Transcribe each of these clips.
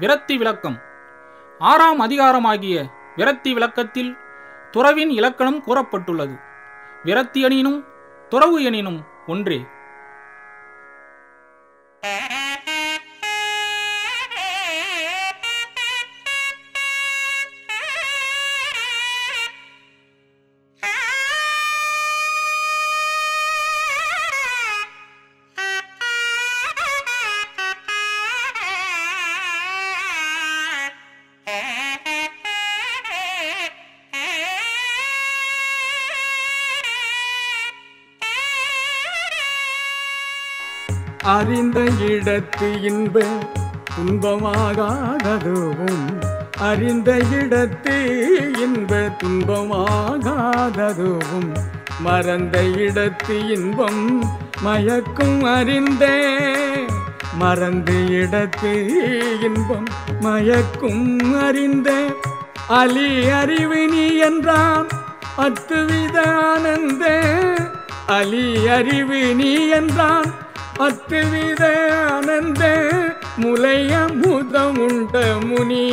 விரத்தி விளக்கம். ஆறாம் அதிகாரமாகிய விரத்தி விளக்கத்தில் துறவின் இலக்கணம் கூறப்பட்டுள்ளது. விரத்தி எனினும் துறவு எனினும் ஒன்றே. அறிந்த இடத்து இன்ப துன்பமாகாததுவும் அறிந்த இடத்து இன்ப துன்பமாகாததுவும் மறந்த இடத்து இன்பம் மயக்கும் அறிந்தே. மறந்து இடத்து இன்பம் மயக்கும் அறிந்த. அலி அறிவினி என்றான் அத்துவித ஆனந்த. அலி அறிவினி என்றான் அத்துவித ஆனந்த முலைய முதம் உண்ட முனி.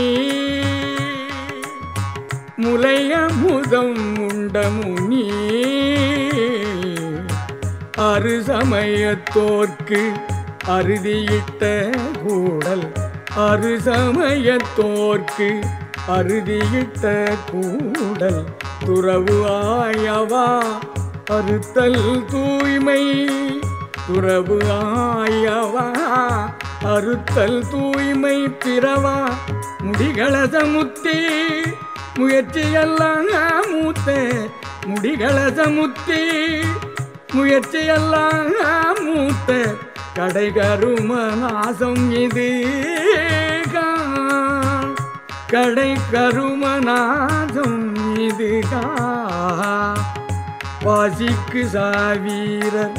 முலைய முதம் உண்ட முனி. அரு சமயத்தோர்க்கு அறுதியிட்ட கூடல். அரு சமயத்தோர்க்கு அறுதியிட்ட கூடல். துறவு ஆயவா அறுத்தல் தூய்மை. துறவு ஆயவா? அறுத்தல் தூய்மை பிறவா? முடிகளத முத்தி முயற்சியெல்லாம் மூத்த? முடிகளத முத்தி முயற்சியெல்லாம் மூத்த? கடை கரும நாசம் இது கடை கரும நாசம் இது காண். வாசிக்கு சாவீரர்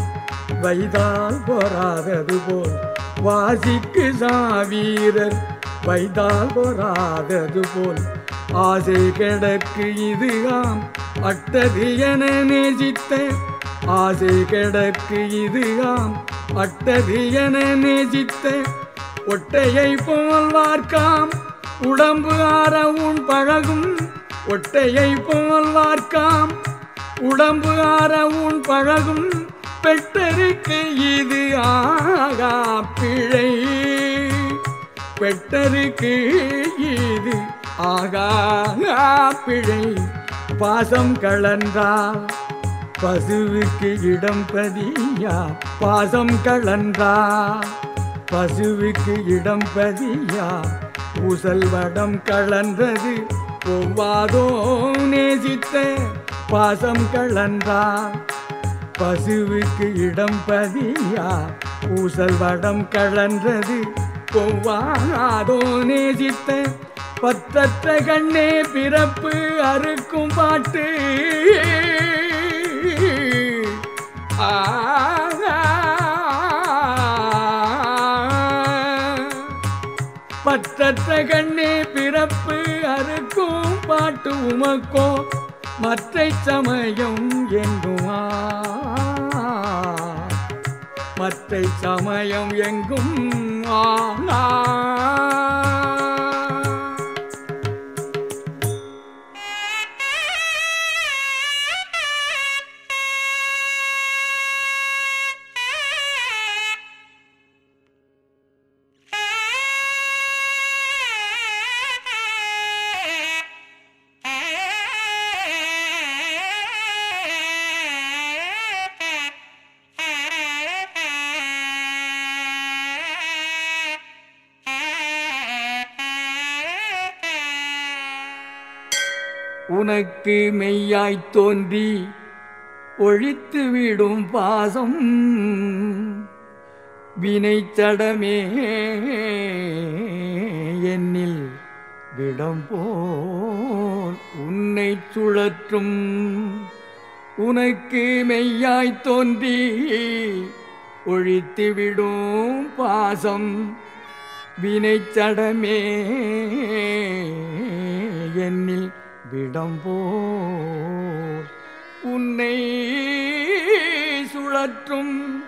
வைதால் பொறாதது போல் வாசிக்கு சாவீரர். வைதால் பொறாதது போல் ஆசை கிடக்கு இது ஆம். அட்டது என நேசித்த ஆசை கிடக்கு இது ஆம். அட்டது என நேசித்த ஒட்டையை போல் வார்க்காம். உடம்பு ஆறவும் பழகும் ஒட்டையை போல் வார்க்காம். உடம்பு ஆறவும் பழகும் பெட்டருக்கு இது ஆகா பிழை. பெட்டருக்கு இது ஆகா பிழை. பாசம் கலன்றால் பசுவுக்கு இடம் பதியா. பாசம் கலன்றா பசுவுக்கு இடம் பதியா. ஊசல் வடம் கலன்றது ஒவ்வாதோ நேசித்த பாசம் கலன்றா. பசுவுக்கு இடம் பதியா? ஊசல் வடம் கழன்றது ஒவ்வாதோ நேசித்த பற்றற்ற கண்ணே பிறப்பு அறுக்கும் பாட்டு. பற்றற்ற கண்ணே பிறப்பு அறுக்கும் பாட்டு உமக்கோ? மற்ற சமயம் எங்குமா மற்ற சமயம் எங்கும் ஆனா உனக்கு மெய்யாய்த் தோன்றி ஒழித்துவிடும் பாசம் வினை சடமே என்னில் விடம் போல் உன்னை சுழற்றும். உனக்கு மெய்யாய்த் தோன்றி ஒழித்துவிடும் பாசம் வினைச்சடமே என்னில் விடம்போர் உன்னை சுழற்றும்.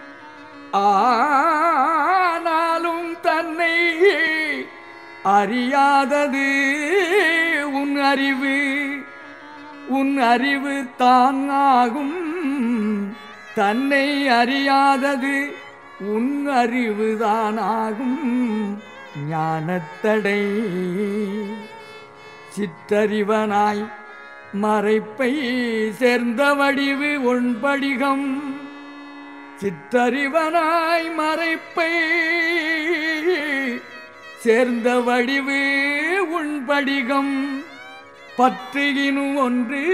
ஆனாலும் தன்னை அறியாதது உன் அறிவு. உன் அறிவு தான் ஆகும். தன்னை அறியாதது உன் அறிவுதானாகும் ஞானத்தடை. சித்தறிவனாய் மறைப்பை சேர்ந்த வடிவு ஒன்படிகம். சித்தறிவனாய் மறைப்பை சேர்ந்த வடிவு உண்படிகம் பற்றுகினு ஒன்று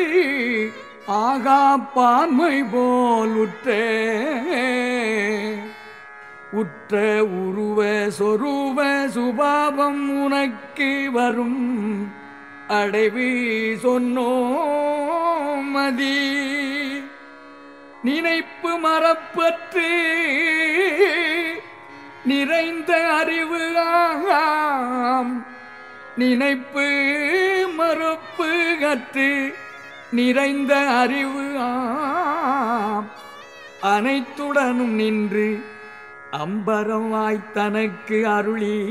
ஆகா பான்மை போல் உற்றே உற்ற உருவ சொரூப சுபாவம் உனக்கு வரும். அடைவி சொன்னோமதி மதி. நினைப்பு மரப்பற்று நிறைந்த அறிவு ஆகாம். நினைப்பு மறுப்பு கற்று நிறைந்த அறிவு ஆம். அனைத்துடனும் நின்று அம்பரமாய் தனக்கு அருளி.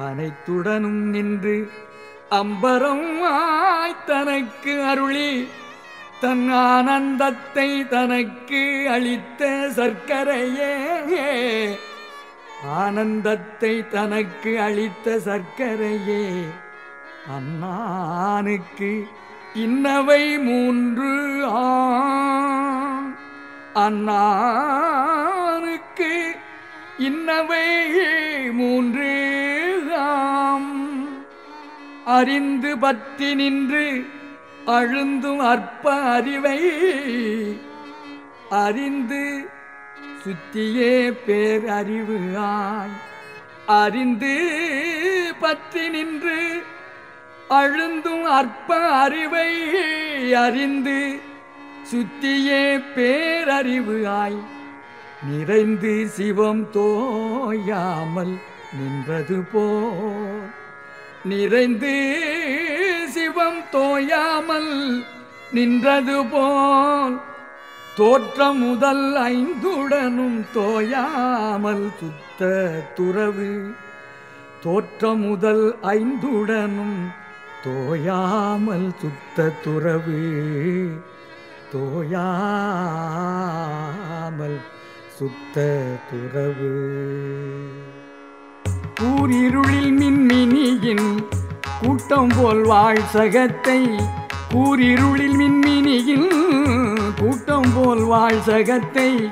அனைத்துடனும் நின்று அம்பரமாய் தனக்கு அருளி தன் ஆனந்தத்தை தனக்கு அளித்த சர்க்கரையே. ஆனந்தத்தை தனக்கு அளித்த சர்க்கரையே. அண்ணானுக்கு இன்னவை மூன்று ஆ அண்ணானுக்கு இன்னவை மூன்று ஆம். அறிந்து பற்றி நின்று அழுந்தும் அற்ப அறிவை அறிந்து சுத்தியே பேரறிவு ஆய் அறிந்து பற்றி நின்று அழுந்தும் அற்ப அறிவை அறிந்து சுத்தியே பேரறிவு ஆய். நிறைந்து சிவம் தோயாமல் நின்றது போல். நிறைந்து சிவம் தோயாமல் நின்றது போல் தோற்றம் முதல் ஐந்துடனும் தோயாமல் சுத்த துறவு. தோற்றம் முதல் ஐந்துடனும் தோயாமல் சுத்த துறவு. தோயாமல் சுத்த துறவு. கூரிருளில் மின்மினியின் கூட்டம் போல் வாழ் சகத்தை கூரிருளில் மின்மினியின் கூட்டம் போல் வாழ் சகத்தை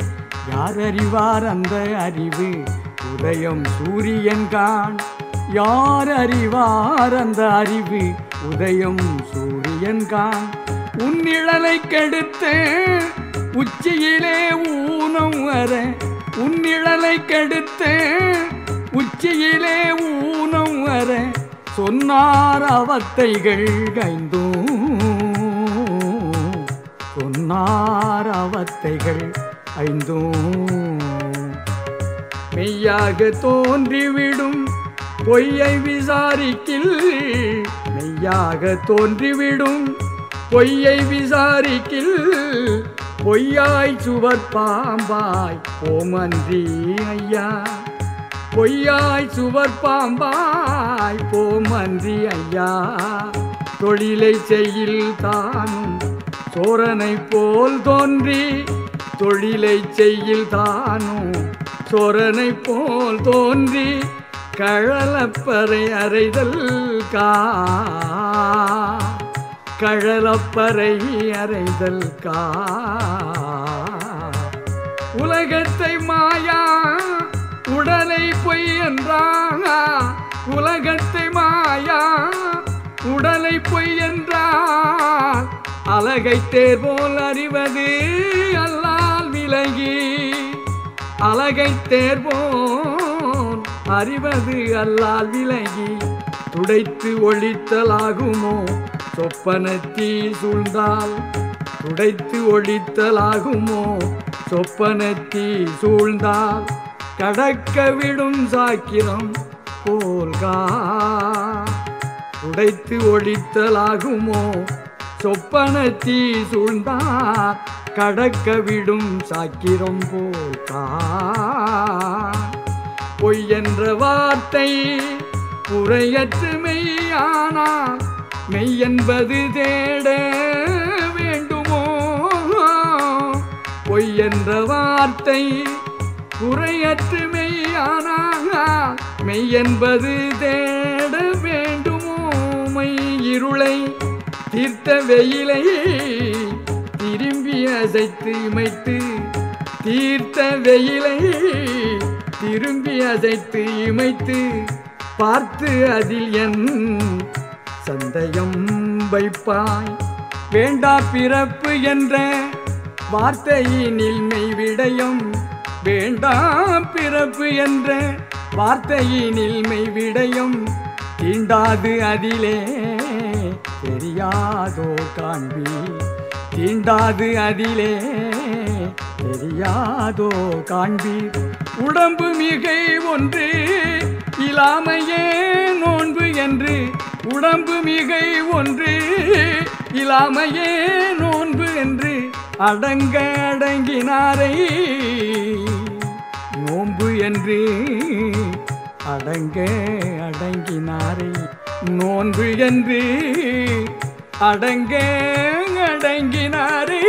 யார் அறிவார் அந்த அறிவு? உதயம் சூரியன் காண். யார் அறிவார் அந்த அறிவு? உதயம் சூரியன் காண். உன் கெடுத்து உச்சியிலே ஊனம் வர உன்னிழலை கெடுத்து சொன்னார் அவத்தைகள் ஐந்தும். சொன்னார் அவத்தைகள் ஐந்தும். மெய்யாக தோன்றிவிடும் பொய்யை விசாரிக்கில். மெய்யாக தோன்றிவிடும் பொய்யை விசாரிக்கில். பொய்யாய் சுவர் பாம்பாய் ஓமன்றி ஐயா. பொய்யாய் சுவர் பாம்பாய் போமன்றி ஐயா. தொழிலை செய்யில் தானும் சோரனை போல் தோன்றி தொழிலை செய்யில் தானும் சோரனை போல் தோன்றி கழலப்பறை அறைதல் கா. கழலப்பறை அறைதல் கா. உலகத்தை மாயா உடலை பொய் என்றானா? உலகத்தை மாயா உடலை பொய் என்றான் அழகை தேர் போல் அறிவது அல்லால் விலகி அழகை தேர் போல் அறிவது அல்லால் விலகி துடைத்து ஒழித்தலாகுமோ? சொப்பனத்தி சூழ்ந்தால் துடைத்து ஒழித்தலாகுமோ? சொப்பனத்தி சூழ்ந்தால் கடக்க விடும் சாக்கிரம் போல்கா. உடைத்து ஒழித்தலாகுமோ? சொப்பன தீ சூழ்ந்தா. கடக்க விடும் சாக்கிரம் போல்கா. பொய் என்ற வார்த்தை புறையற்று மெய்யானா மெய் என்பது தேட வேண்டுமோ? பொய் என்ற வார்த்தை குறையற்று மெய்யானால் மெய் என்பது தேட வேண்டுமோ மெய் இருளை தீர்த்த வெயிலை திரும்பி அசைத்து இமைத்து தீர்த்த வெயிலை திரும்பி அசைத்து இமைத்து பார்த்து அதில் என் சந்தயம் வைப்பாய். வேண்டா பிறப்பு என்ற வார்த்தையினில் விடயம் வேண்டாம் வேண்டா பிறப்பு என்ற வார்த்தையினில் விடையும் தீண்டாது அதிலே. தெரியாதோ காண்பி தீண்டாது அதிலே. தெரியாதோ காண்பீர் உடம்பு மிகை ஒன்று இலாமையே நோன்பு என்று. உடம்பு மிகை ஒன்று இலாமையே நோன்பு என்று. அடங்க அடங்கினாரை. நோன்பு என்று அடங்க அடங்கினாரே. நோன்பு என்று அடங்க அடங்கினாரே.